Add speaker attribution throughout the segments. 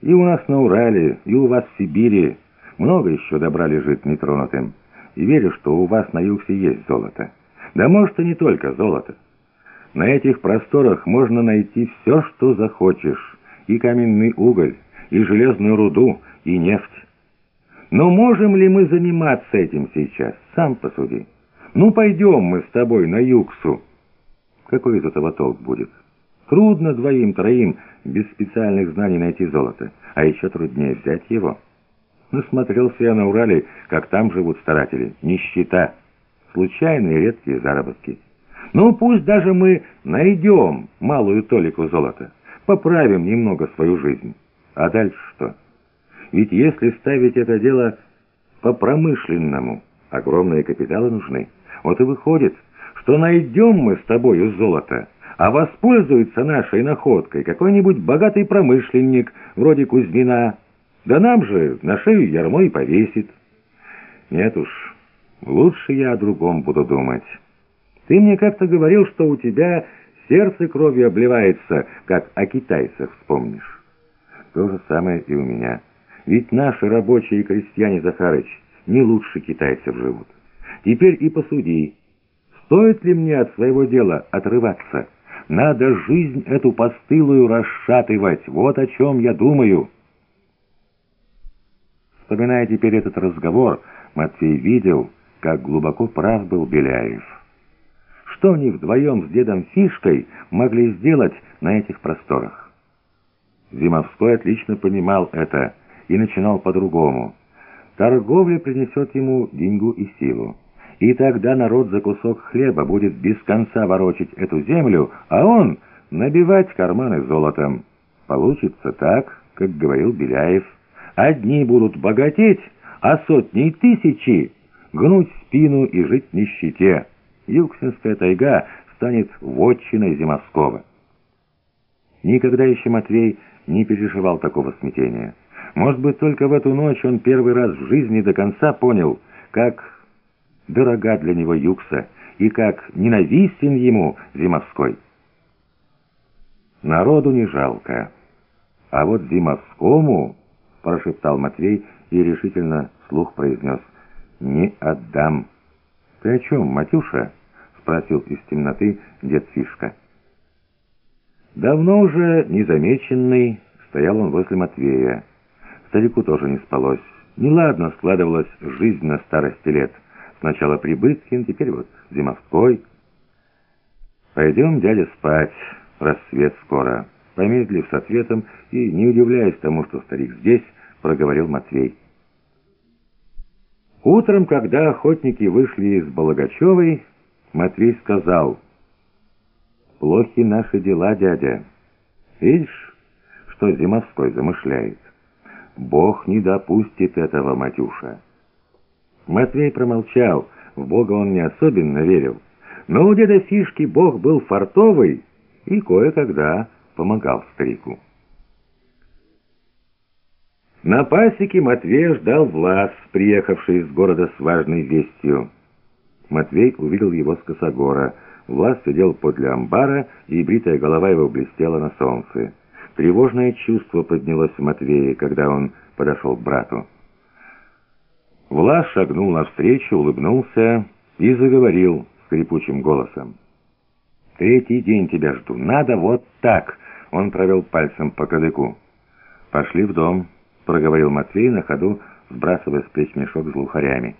Speaker 1: И у нас на Урале, и у вас в Сибири много еще добра лежит нетронутым. И верю, что у вас на Юксе есть золото. Да может и не только золото. На этих просторах можно найти все, что захочешь. И каменный уголь, и железную руду, и нефть. Но можем ли мы заниматься этим сейчас? Сам посуди. Ну, пойдем мы с тобой на Юксу. Какой из этого толк будет? Трудно двоим-троим без специальных знаний найти золото, а еще труднее взять его. Насмотрелся я на Урале, как там живут старатели. Нищета, случайные редкие заработки. Ну, пусть даже мы найдем малую толику золота, поправим немного свою жизнь. А дальше что? Ведь если ставить это дело по-промышленному, огромные капиталы нужны. Вот и выходит, что найдем мы с тобою золото, а воспользуется нашей находкой какой-нибудь богатый промышленник, вроде Кузьмина, да нам же на шею ярмо и повесит. Нет уж, лучше я о другом буду думать. Ты мне как-то говорил, что у тебя сердце кровью обливается, как о китайцах вспомнишь. То же самое и у меня. Ведь наши рабочие и крестьяне, Захарыч, не лучше китайцев живут. Теперь и посуди, стоит ли мне от своего дела отрываться? Надо жизнь эту постылую расшатывать, вот о чем я думаю». Вспоминая теперь этот разговор, Матвей видел, как глубоко прав был Беляев. Что они вдвоем с дедом Фишкой могли сделать на этих просторах? Зимовской отлично понимал это и начинал по-другому. Торговля принесет ему деньгу и силу. И тогда народ за кусок хлеба будет без конца ворочить эту землю, а он набивать карманы золотом. Получится так, как говорил Беляев. Одни будут богатеть, а сотни и тысячи гнуть спину и жить в нищете. Юксинская тайга станет вотчиной Зимовского. Никогда еще Матвей не переживал такого смятения. Может быть, только в эту ночь он первый раз в жизни до конца понял, как дорога для него Юкса и как ненавистен ему Зимовской. Народу не жалко, а вот Зимовскому прошептал Матвей и решительно слух произнес «Не отдам». «Ты о чем, Матюша?» — спросил из темноты дед Фишка. Давно уже незамеченный стоял он возле Матвея. Старику тоже не спалось. Неладно складывалась жизнь на старости лет. Сначала Прибыткин, теперь вот Зимовской. «Пойдем, дядя, спать. Рассвет скоро». Помедлив с ответом и не удивляясь тому, что старик здесь, — проговорил Матвей. Утром, когда охотники вышли из Балагачевой, Матвей сказал, «Плохи наши дела, дядя. Видишь, что Зимовской замышляет? Бог не допустит этого, Матюша». Матвей промолчал, в Бога он не особенно верил, но у деда Фишки Бог был фартовый и кое-когда помогал старику. На пасеке Матвея ждал Влас, приехавший из города с важной вестью. Матвей увидел его с косогора. Влас сидел подле амбара, и бритая голова его блестела на солнце. Тревожное чувство поднялось в Матвее, когда он подошел к брату. Влас шагнул навстречу, улыбнулся и заговорил скрипучим голосом. «Третий день тебя жду. Надо вот так!» Он провел пальцем по кадыку. «Пошли в дом» проговорил Матвей на ходу, сбрасывая с плеч мешок с глухарями.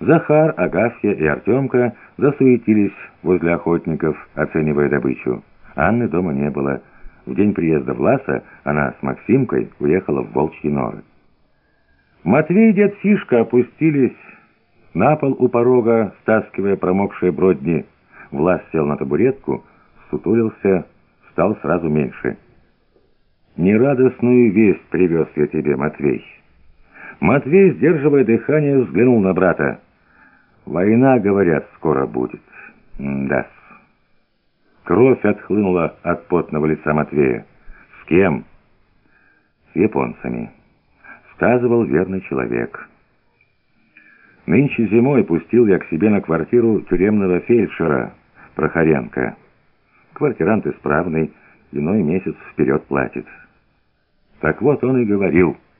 Speaker 1: Захар, Агафья и Артемка засуетились возле охотников, оценивая добычу. Анны дома не было. В день приезда Власа она с Максимкой уехала в Волчьи норы. Матвей и дед Фишка опустились на пол у порога, стаскивая промокшие бродни. Влас сел на табуретку, сутулился, стал сразу меньше. «Нерадостную весть привез я тебе, Матвей». Матвей, сдерживая дыхание, взглянул на брата. «Война, говорят, скоро будет». «Да». Кровь отхлынула от потного лица Матвея. «С кем?» «С японцами», — сказывал верный человек. «Нынче зимой пустил я к себе на квартиру тюремного фельдшера Прохоренко. Квартирант исправный, иной месяц вперед платит». Так вот он и говорил —